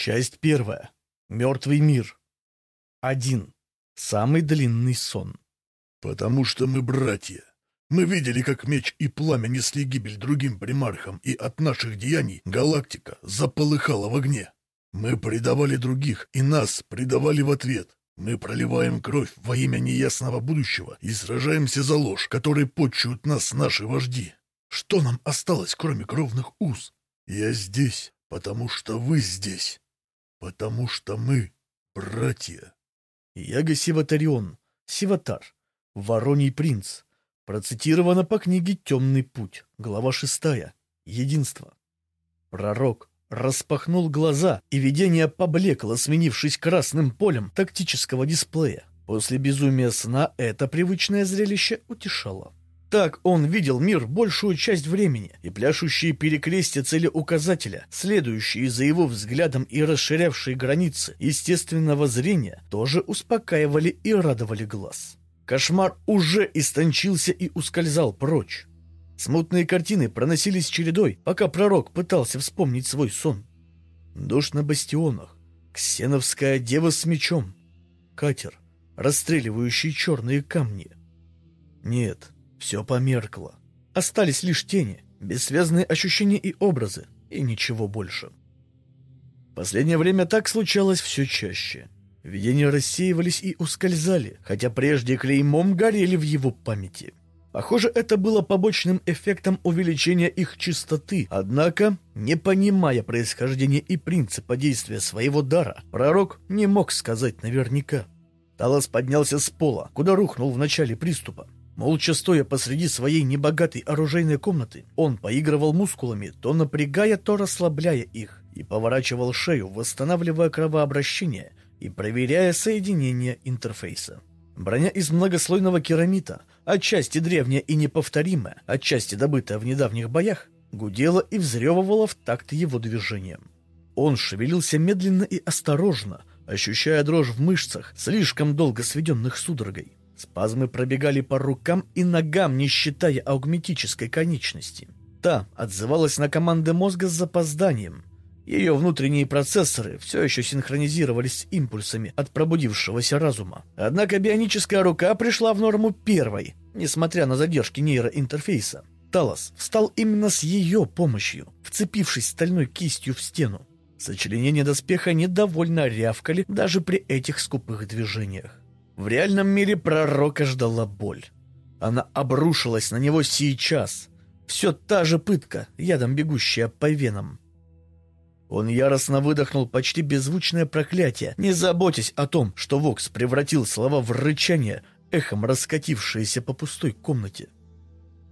Часть первая. Мертвый мир. Один. Самый длинный сон. «Потому что мы братья. Мы видели, как меч и пламя несли гибель другим примархам, и от наших деяний галактика заполыхала в огне. Мы предавали других, и нас предавали в ответ. Мы проливаем кровь во имя неясного будущего и сражаемся за ложь, которой почуют нас наши вожди. Что нам осталось, кроме кровных уз? Я здесь, потому что вы здесь. Потому что мы братья. Яга Сиватарион, Сиватар, Вороний принц. Процитировано по книге «Темный путь», глава шестая. Единство. Пророк распахнул глаза, и видение поблекло, сменившись красным полем тактического дисплея. После безумия сна это привычное зрелище утешало. Так он видел мир большую часть времени, и пляшущие перекрестия целеуказателя, следующие за его взглядом и расширявшие границы естественного зрения, тоже успокаивали и радовали глаз. Кошмар уже истончился и ускользал прочь. Смутные картины проносились чередой, пока пророк пытался вспомнить свой сон. Дождь на бастионах, ксеновская дева с мечом, катер, расстреливающий черные камни. Нет, все померкло. Остались лишь тени, бессвязные ощущения и образы, и ничего больше. Последнее время так случалось все чаще. Видения рассеивались и ускользали, хотя прежде клеймом горели в его памяти. Похоже, это было побочным эффектом увеличения их чистоты, однако, не понимая происхождения и принципа действия своего дара, пророк не мог сказать наверняка. Талос поднялся с пола, куда рухнул в начале приступа. Молча стоя посреди своей небогатой оружейной комнаты, он поигрывал мускулами, то напрягая, то расслабляя их, и поворачивал шею, восстанавливая кровообращение и проверяя соединение интерфейса. Броня из многослойного керамита, отчасти древняя и неповторимая, отчасти добытая в недавних боях, гудела и взрёвывала в такт его движениям. Он шевелился медленно и осторожно, ощущая дрожь в мышцах, слишком долго сведенных судорогой. Спазмы пробегали по рукам и ногам, не считая аугметической конечности. Та отзывалась на команды мозга с запозданием. Ее внутренние процессоры все еще синхронизировались с импульсами от пробудившегося разума. Однако бионическая рука пришла в норму первой, несмотря на задержки нейроинтерфейса. Талос встал именно с ее помощью, вцепившись стальной кистью в стену. Сочленения доспеха недовольно рявкали даже при этих скупых движениях. В реальном мире пророка ждала боль. Она обрушилась на него сейчас. Все та же пытка, ядом бегущая по венам. Он яростно выдохнул почти беззвучное проклятие, не заботясь о том, что Вокс превратил слова в рычание, эхом раскатившееся по пустой комнате.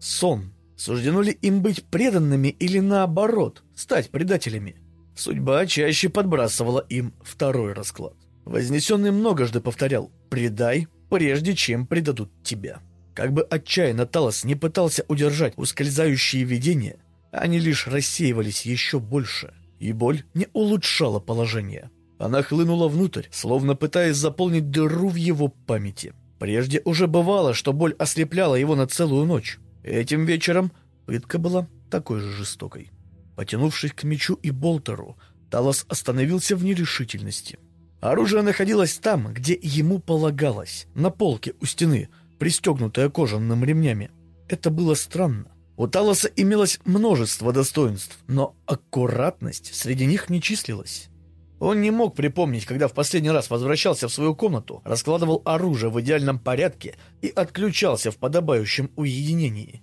Сон. Суждено ли им быть преданными или наоборот, стать предателями? Судьба чаще подбрасывала им второй расклад. Вознесенный многожды повторял «предай, прежде чем предадут тебя». Как бы отчаянно Талос не пытался удержать ускользающие видения, они лишь рассеивались еще больше, и боль не улучшала положение. Она хлынула внутрь, словно пытаясь заполнить дыру в его памяти. Прежде уже бывало, что боль ослепляла его на целую ночь. Этим вечером пытка была такой же жестокой. Потянувшись к мечу и болтеру, Талос остановился в нерешительности. Оружие находилось там, где ему полагалось, на полке у стены, пристегнутое кожаным ремнями. Это было странно. У Талоса имелось множество достоинств, но аккуратность среди них не числилась. Он не мог припомнить, когда в последний раз возвращался в свою комнату, раскладывал оружие в идеальном порядке и отключался в подобающем уединении.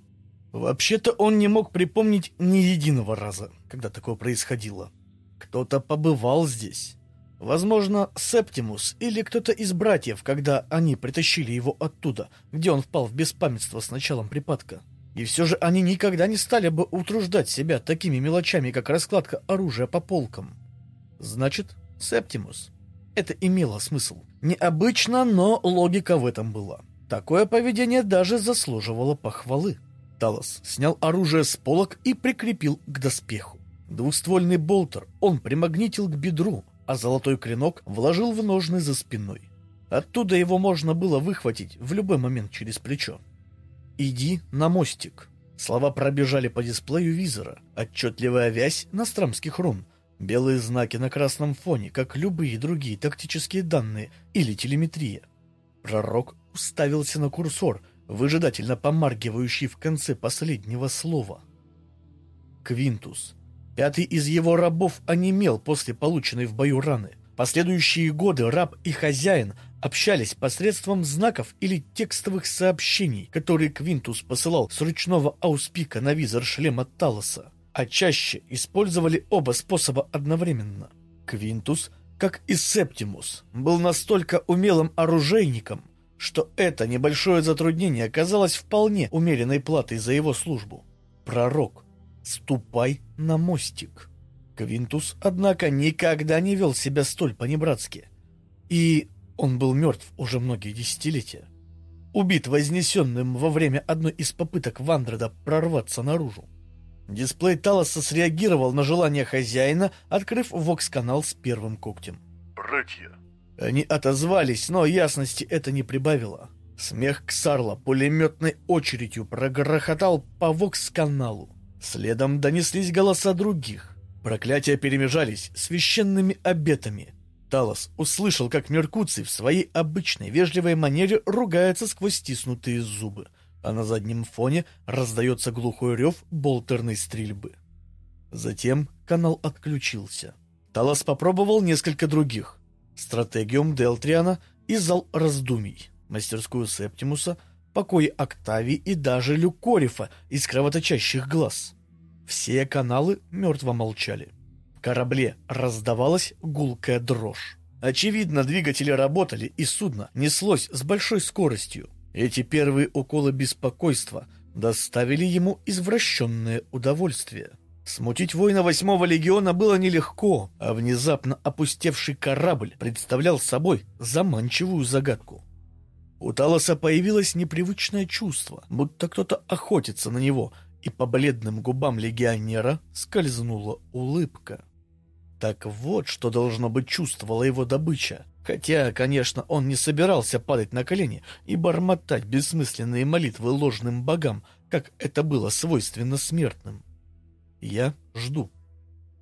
Вообще-то он не мог припомнить ни единого раза, когда такое происходило. Кто-то побывал здесь. Возможно, Септимус или кто-то из братьев, когда они притащили его оттуда, где он впал в беспамятство с началом припадка. И все же они никогда не стали бы утруждать себя такими мелочами, как раскладка оружия по полкам. Значит, Септимус. Это имело смысл. Необычно, но логика в этом была. Такое поведение даже заслуживало похвалы. Талос снял оружие с полок и прикрепил к доспеху. Двухствольный болтер он примагнитил к бедру, а золотой клинок вложил в ножны за спиной. Оттуда его можно было выхватить в любой момент через плечо. «Иди на мостик». Слова пробежали по дисплею визора. Отчетливая вязь настрамских рун. Белые знаки на красном фоне, как любые другие тактические данные или телеметрия. Пророк уставился на курсор, выжидательно помаргивающий в конце последнего слова. Квинтус. Пятый из его рабов онемел после полученной в бою раны. Последующие годы раб и хозяин общались посредством знаков или текстовых сообщений, которые Квинтус посылал с ручного ауспика на визор шлема Талоса, а чаще использовали оба способа одновременно. Квинтус, как и Септимус, был настолько умелым оружейником, что это небольшое затруднение оказалось вполне умеренной платой за его службу. Пророк, ступай на мостик. Квинтус, однако, никогда не вел себя столь понебратски. И он был мертв уже многие десятилетия. Убит вознесенным во время одной из попыток Вандреда прорваться наружу. Дисплей Талоса среагировал на желание хозяина, открыв вокс-канал с первым когтем. «Братья!» Они отозвались, но ясности это не прибавило. Смех Ксарла пулеметной очередью прогрохотал по вокс-каналу. Следом донеслись голоса других. Проклятия перемежались священными обетами. Талос услышал, как Меркуций в своей обычной вежливой манере ругается сквозь стиснутые зубы, а на заднем фоне раздается глухой рев болтерной стрельбы. Затем канал отключился. Талос попробовал несколько других. Стратегиум Делтриана и зал раздумий, мастерскую Септимуса, покои Октавии и даже Люкорифа из кровоточащих глаз. Все каналы мертво молчали. В корабле раздавалась гулкая дрожь. Очевидно, двигатели работали, и судно неслось с большой скоростью. Эти первые уколы беспокойства доставили ему извращенное удовольствие. Смутить воина восьмого легиона было нелегко, а внезапно опустевший корабль представлял собой заманчивую загадку. У Талоса появилось непривычное чувство, будто кто-то охотится на него, и по бледным губам легионера скользнула улыбка. Так вот, что должно быть чувствовала его добыча. Хотя, конечно, он не собирался падать на колени и бормотать бессмысленные молитвы ложным богам, как это было свойственно смертным. «Я жду».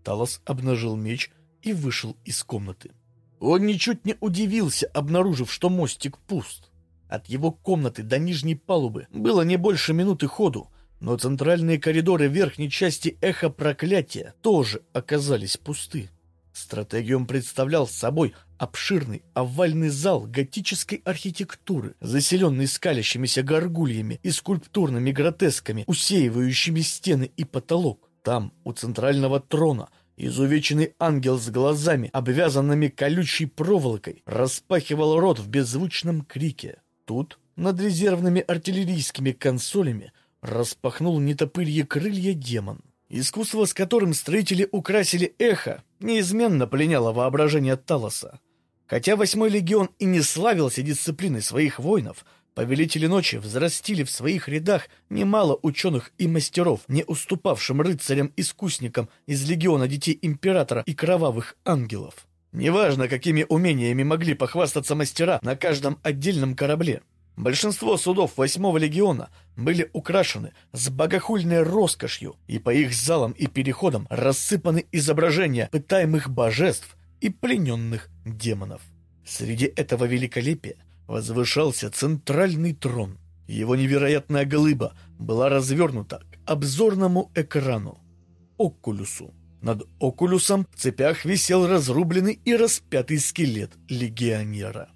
Талос обнажил меч и вышел из комнаты. Он ничуть не удивился, обнаружив, что мостик пуст. От его комнаты до нижней палубы было не больше минуты ходу, но центральные коридоры верхней части эхо проклятия тоже оказались пусты. Стратегиум представлял собой обширный овальный зал готической архитектуры, заселенный скалящимися горгульями и скульптурными гротесками, усеивающими стены и потолок. Там, у центрального трона, изувеченный ангел с глазами, обвязанными колючей проволокой, распахивал рот в беззвучном крике. Тут, над резервными артиллерийскими консолями, распахнул нетопырье крылья демон. Искусство, с которым строители украсили эхо, неизменно пленяло воображение Талоса. Хотя Восьмой легион и не славился дисциплиной своих воинов, повелители ночи взрастили в своих рядах немало ученых и мастеров, не уступавшим рыцарям-искусникам из легиона детей императора и кровавых ангелов. Неважно, какими умениями могли похвастаться мастера на каждом отдельном корабле. Большинство судов Восьмого легиона были украшены с богохульной роскошью, и по их залам и переходам рассыпаны изображения пытаемых божеств и плененных демонов. Среди этого великолепия возвышался центральный трон. Его невероятная глыба была развернута к обзорному экрану — Окулюсу. Над Окулюсом в цепях висел разрубленный и распятый скелет легионера.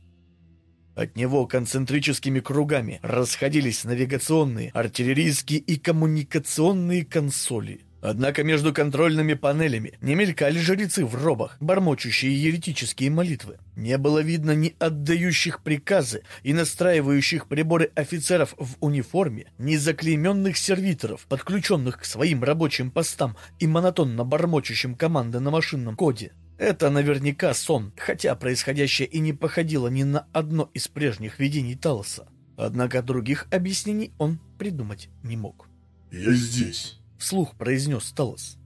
От него концентрическими кругами расходились навигационные, артиллерийские и коммуникационные консоли. Однако между контрольными панелями не мелькали жрецы в робах, бормочущие еретические молитвы. Не было видно ни отдающих приказы и настраивающих приборы офицеров в униформе, ни заклейменных сервиторов, подключенных к своим рабочим постам и монотонно бормочущим команды на машинном коде. Это наверняка сон, хотя происходящее и не походило ни на одно из прежних видений Талоса. Однако других объяснений он придумать не мог. «Я здесь», — вслух произнес Талос.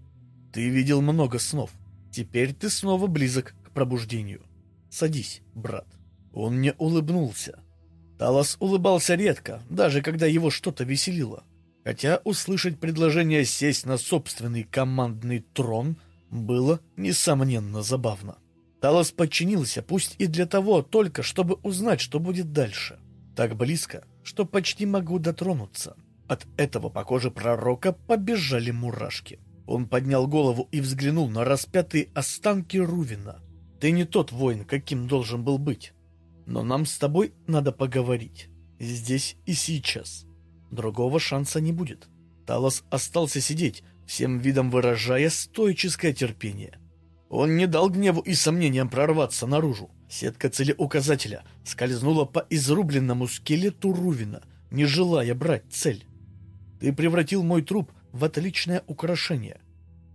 «Ты видел много снов. Теперь ты снова близок к пробуждению. Садись, брат». Он не улыбнулся. Талос улыбался редко, даже когда его что-то веселило. Хотя услышать предложение сесть на собственный командный трон Было, несомненно, забавно. Талос подчинился, пусть и для того только, чтобы узнать, что будет дальше. Так близко, что почти могу дотронуться. От этого по коже пророка побежали мурашки. Он поднял голову и взглянул на распятые останки Рувина. «Ты не тот воин, каким должен был быть. Но нам с тобой надо поговорить. Здесь и сейчас. Другого шанса не будет». Талос остался сидеть, всем видом выражая стоическое терпение. Он не дал гневу и сомнениям прорваться наружу. Сетка целеуказателя скользнула по изрубленному скелету Рувина, не желая брать цель. Ты превратил мой труп в отличное украшение.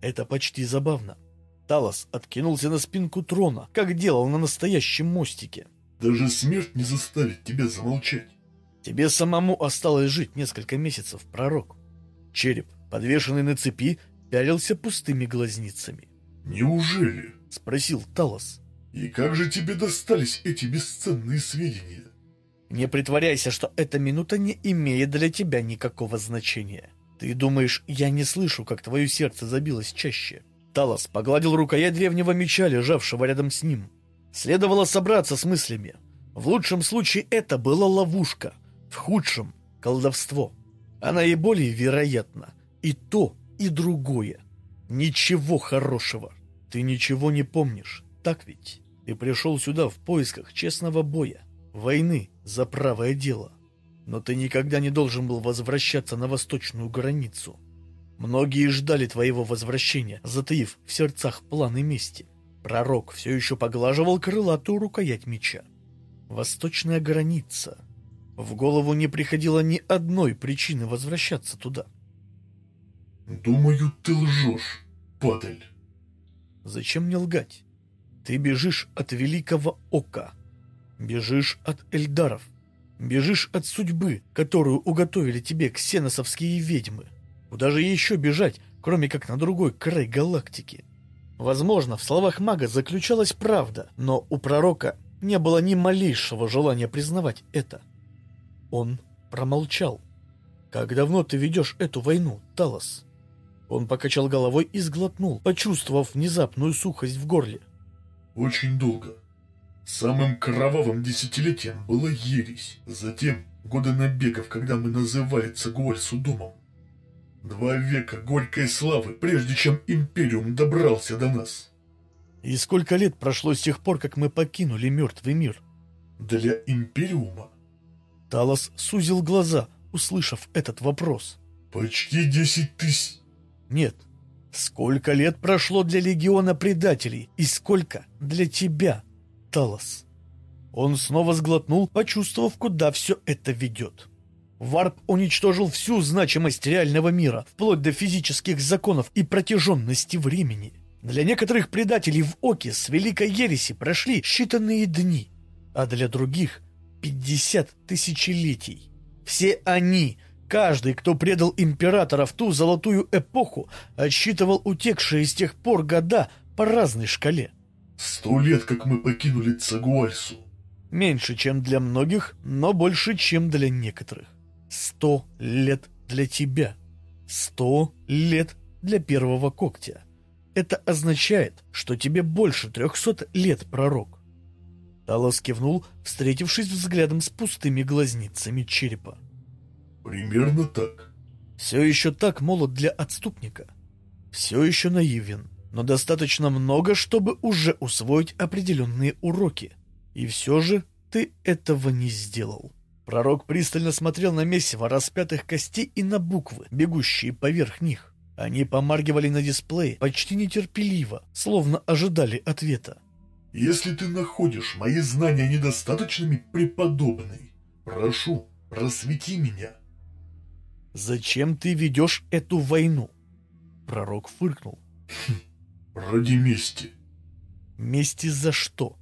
Это почти забавно. Талос откинулся на спинку трона, как делал на настоящем мостике. Даже смерть не заставит тебя замолчать. Тебе самому осталось жить несколько месяцев, пророк. Череп, подвешенный на цепи, пялился пустыми глазницами. «Неужели?» — спросил Талос. «И как же тебе достались эти бесценные сведения?» «Не притворяйся, что эта минута не имеет для тебя никакого значения. Ты думаешь, я не слышу, как твое сердце забилось чаще?» Талос погладил рукоять древнего меча, лежавшего рядом с ним. Следовало собраться с мыслями. В лучшем случае это была ловушка, в худшем — колдовство. А наиболее вероятно и то, и другое. Ничего хорошего. Ты ничего не помнишь, так ведь? Ты пришел сюда в поисках честного боя, войны за правое дело. Но ты никогда не должен был возвращаться на восточную границу. Многие ждали твоего возвращения, затаив в сердцах планы мести. Пророк все еще поглаживал крылатую рукоять меча. Восточная граница. В голову не приходило ни одной причины возвращаться туда. «Думаю, ты лжешь, падаль». «Зачем мне лгать? Ты бежишь от великого ока, бежишь от эльдаров, бежишь от судьбы, которую уготовили тебе ксеносовские ведьмы. Куда же еще бежать, кроме как на другой край галактики?» Возможно, в словах мага заключалась правда, но у пророка не было ни малейшего желания признавать это. Он промолчал. «Как давно ты ведешь эту войну, Талос?» Он покачал головой и сглотнул, почувствовав внезапную сухость в горле. «Очень долго. Самым кровавым десятилетием была ересь. Затем годы набегов, когда мы называли Цагуальсу домом. Два века горькой славы, прежде чем Империум добрался до нас. И сколько лет прошло с тех пор, как мы покинули мертвый мир? Для Империума? Талос сузил глаза, услышав этот вопрос. Почти десять тысяч... Нет. Сколько лет прошло для Легиона Предателей и сколько для тебя, Талос? Он снова сглотнул, почувствовав, куда все это ведет. Варп уничтожил всю значимость реального мира, вплоть до физических законов и протяженности времени. Для некоторых предателей в Оке с Великой Ереси прошли считанные дни, а для других — пятьдесят тысячелетий. Все они Каждый, кто предал императора в ту золотую эпоху, отсчитывал утекшие с тех пор года по разной шкале. Сто лет, как мы покинули Цагуальсу. Меньше, чем для многих, но больше, чем для некоторых. Сто лет для тебя. Сто лет для первого когтя. Это означает, что тебе больше трехсот лет, пророк. Талос кивнул, встретившись взглядом с пустыми глазницами черепа. Примерно так. Все еще так молод для отступника. Все еще наивен, но достаточно много, чтобы уже усвоить определенные уроки. И все же ты этого не сделал. Пророк пристально смотрел на месиво распятых костей и на буквы, бегущие поверх них. Они помаргивали на дисплее почти нетерпеливо, словно ожидали ответа. «Если ты находишь мои знания недостаточными, преподобный, прошу, просвети меня». «Зачем ты ведешь эту войну?» Пророк фыркнул. Хм, «Ради мести». «Мести за что?»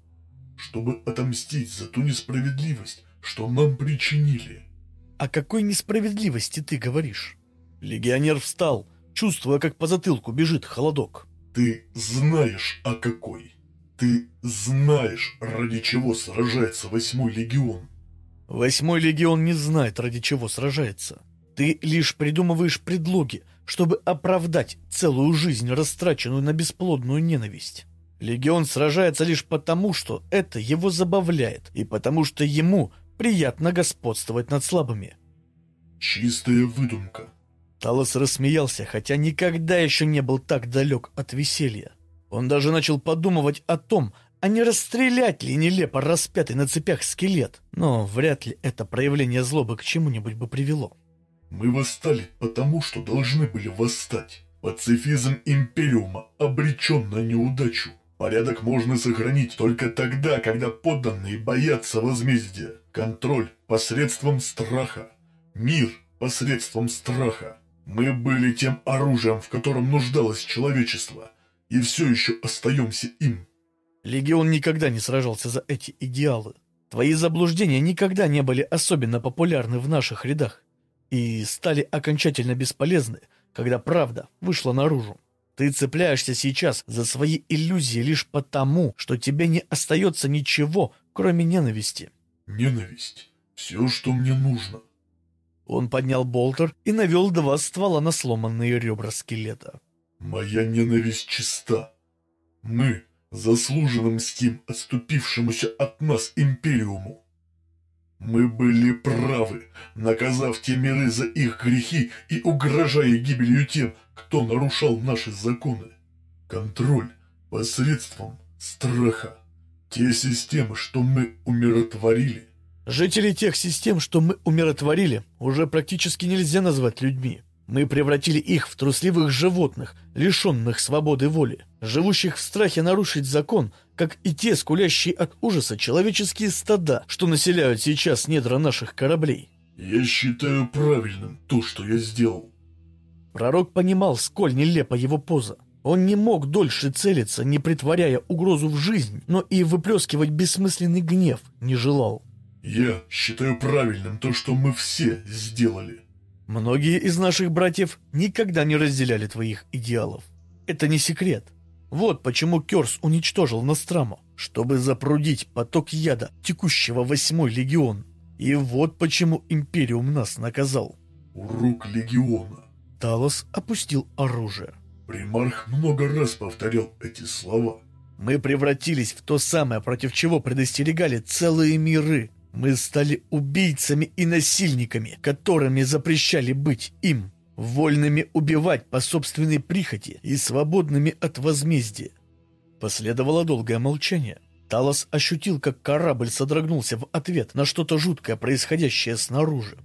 «Чтобы отомстить за ту несправедливость, что нам причинили». «О какой несправедливости ты говоришь?» Легионер встал, чувствуя, как по затылку бежит холодок. «Ты знаешь, о какой. Ты знаешь, ради чего сражается Восьмой Легион». «Восьмой Легион не знает, ради чего сражается». Ты лишь придумываешь предлоги, чтобы оправдать целую жизнь, растраченную на бесплодную ненависть. Легион сражается лишь потому, что это его забавляет, и потому что ему приятно господствовать над слабыми. Чистая выдумка. Талос рассмеялся, хотя никогда еще не был так далек от веселья. Он даже начал подумывать о том, а не расстрелять ли нелепо распятый на цепях скелет, но вряд ли это проявление злобы к чему-нибудь бы привело. Мы восстали потому, что должны были восстать. Пацифизм Империума обречен на неудачу. Порядок можно сохранить только тогда, когда подданные боятся возмездия. Контроль посредством страха. Мир посредством страха. Мы были тем оружием, в котором нуждалось человечество, и все еще остаемся им. Легион никогда не сражался за эти идеалы. Твои заблуждения никогда не были особенно популярны в наших рядах и стали окончательно бесполезны, когда правда вышла наружу. Ты цепляешься сейчас за свои иллюзии лишь потому, что тебе не остается ничего, кроме ненависти. Ненависть. Все, что мне нужно. Он поднял болтер и навел два ствола на сломанные ребра скелета. Моя ненависть чиста. Мы заслуженно мстим отступившемуся от нас Империуму. Мы были правы, наказав те миры за их грехи и угрожая гибелью тем, кто нарушал наши законы. Контроль посредством страха. Те системы, что мы умиротворили. Жители тех систем, что мы умиротворили, уже практически нельзя назвать людьми. Мы превратили их в трусливых животных, лишенных свободы воли, живущих в страхе нарушить закон, как и те скулящие от ужаса человеческие стада, что населяют сейчас недра наших кораблей. Я считаю правильным то, что я сделал. Пророк понимал, сколь нелепа его поза. Он не мог дольше целиться, не притворяя угрозу в жизнь, но и выплескивать бессмысленный гнев не желал. Я считаю правильным то, что мы все сделали. Многие из наших братьев никогда не разделяли твоих идеалов. Это не секрет. Вот почему Керс уничтожил Ностраму, чтобы запрудить поток яда, текущего восьмой легион. И вот почему Империум нас наказал. Урок легиона. Талос опустил оружие. Примарх много раз повторял эти слова. Мы превратились в то самое, против чего предостерегали целые миры. Мы стали убийцами и насильниками, которыми запрещали быть им, вольными убивать по собственной прихоти и свободными от возмездия. Последовало долгое молчание. Талос ощутил, как корабль содрогнулся в ответ на что-то жуткое, происходящее снаружи.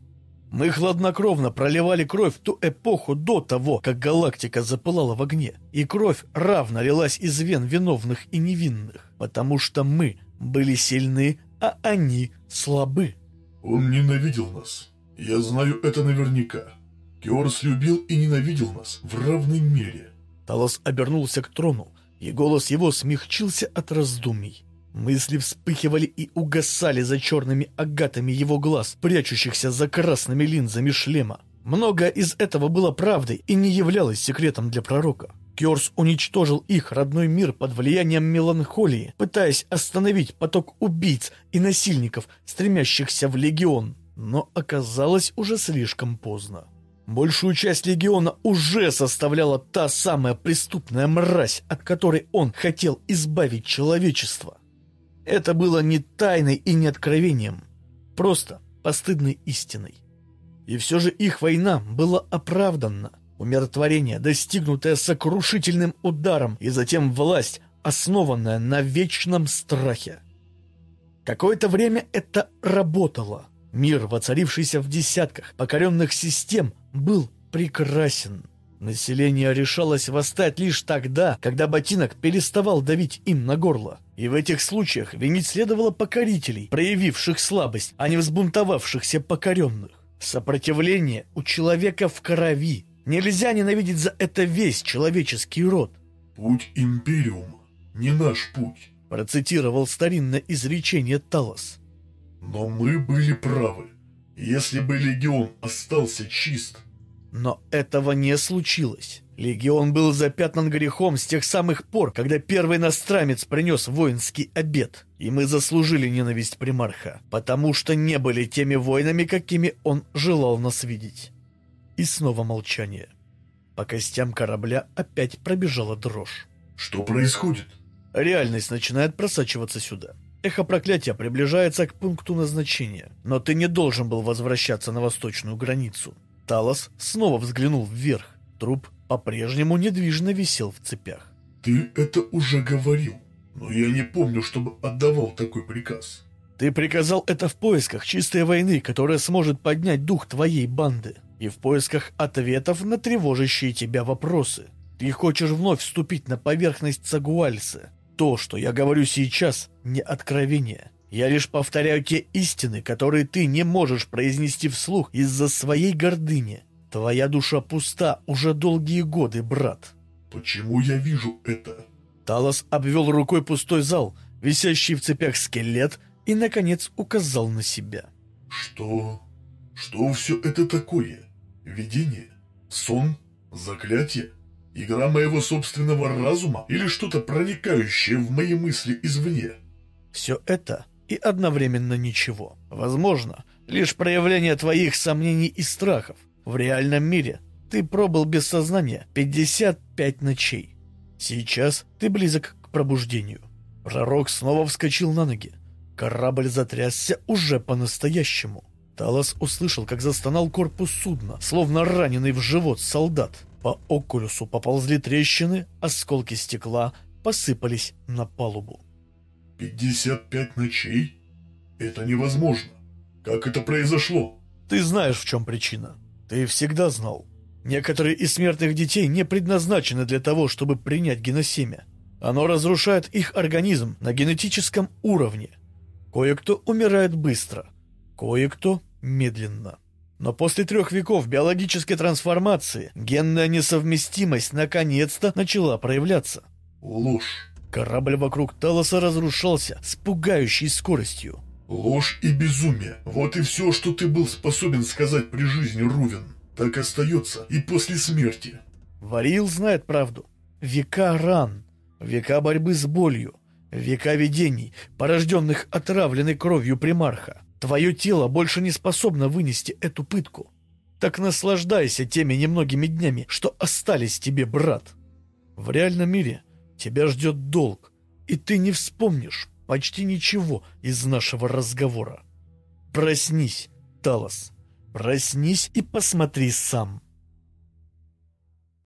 Мы хладнокровно проливали кровь в ту эпоху до того, как галактика запылала в огне, и кровь равно лилась из вен виновных и невинных, потому что мы были сильны, а они слабы. Он ненавидел нас. Я знаю это наверняка. Киорс любил и ненавидел нас в равной мере. Талос обернулся к трону, и голос его смягчился от раздумий. Мысли вспыхивали и угасали за черными агатами его глаз, прячущихся за красными линзами шлема. Многое из этого было правдой и не являлось секретом для пророка. Кёрс уничтожил их родной мир под влиянием меланхолии, пытаясь остановить поток убийц и насильников, стремящихся в легион. Но оказалось уже слишком поздно. Большую часть легиона уже составляла та самая преступная мразь, от которой он хотел избавить человечество. Это было не тайной и не откровением, просто постыдной истиной. И все же их война была оправдана – Умиротворение, достигнутое сокрушительным ударом, и затем власть, основанная на вечном страхе. Какое-то время это работало. Мир, воцарившийся в десятках покоренных систем, был прекрасен. Население решалось восстать лишь тогда, когда ботинок переставал давить им на горло. И в этих случаях винить следовало покорителей, проявивших слабость, а не взбунтовавшихся покоренных. Сопротивление у человека в крови, Нельзя ненавидеть за это весь человеческий род. «Путь Империума не наш путь», — процитировал старинное изречение Талос. «Но мы были правы. Если бы Легион остался чист...» Но этого не случилось. Легион был запятнан грехом с тех самых пор, когда первый настрамец принес воинский обед. И мы заслужили ненависть примарха, потому что не были теми воинами, какими он желал нас видеть. И снова молчание. По костям корабля опять пробежала дрожь. Что происходит? Реальность начинает просачиваться сюда. Эхо проклятия приближается к пункту назначения, но ты не должен был возвращаться на восточную границу. Талос снова взглянул вверх. Труп по-прежнему недвижно висел в цепях. Ты это уже говорил, но я не помню, чтобы отдавал такой приказ. Ты приказал это в поисках чистой войны, которая сможет поднять дух твоей банды, и в поисках ответов на тревожащие тебя вопросы. Ты хочешь вновь вступить на поверхность Цагуальса. То, что я говорю сейчас, не откровение. Я лишь повторяю те истины, которые ты не можешь произнести вслух из-за своей гордыни. Твоя душа пуста уже долгие годы, брат. Почему я вижу это? Талос обвел рукой пустой зал, висящий в цепях скелет, и, наконец, указал на себя. Что? Что все это такое? Видение? Сон? Заклятие? Игра моего собственного разума или что-то проникающее в мои мысли извне? Все это и одновременно ничего. Возможно, лишь проявление твоих сомнений и страхов. В реальном мире ты пробыл без сознания 55 ночей. Сейчас ты близок к пробуждению. Пророк снова вскочил на ноги. Корабль затрясся уже по-настоящему. Талос услышал, как застонал корпус судна, словно раненый в живот солдат. По окулюсу поползли трещины, осколки стекла посыпались на палубу. «Пятьдесят пять ночей? Это невозможно. Как это произошло?» «Ты знаешь, в чем причина. Ты всегда знал. Некоторые из смертных детей не предназначены для того, чтобы принять геносемя. Оно разрушает их организм на генетическом уровне. Кое-кто умирает быстро, кое-кто медленно. Но после трех веков биологической трансформации генная несовместимость наконец-то начала проявляться. Ложь. Корабль вокруг Талоса разрушался с пугающей скоростью. Ложь и безумие. Вот и все, что ты был способен сказать при жизни, Рувен. Так остается и после смерти. Варил знает правду. Века ран, века борьбы с болью, Века видений, порожденных отравленной кровью примарха. Твое тело больше не способно вынести эту пытку. Так наслаждайся теми немногими днями, что остались тебе, брат. В реальном мире тебя ждет долг, и ты не вспомнишь почти ничего из нашего разговора. Проснись, Талос, проснись и посмотри сам.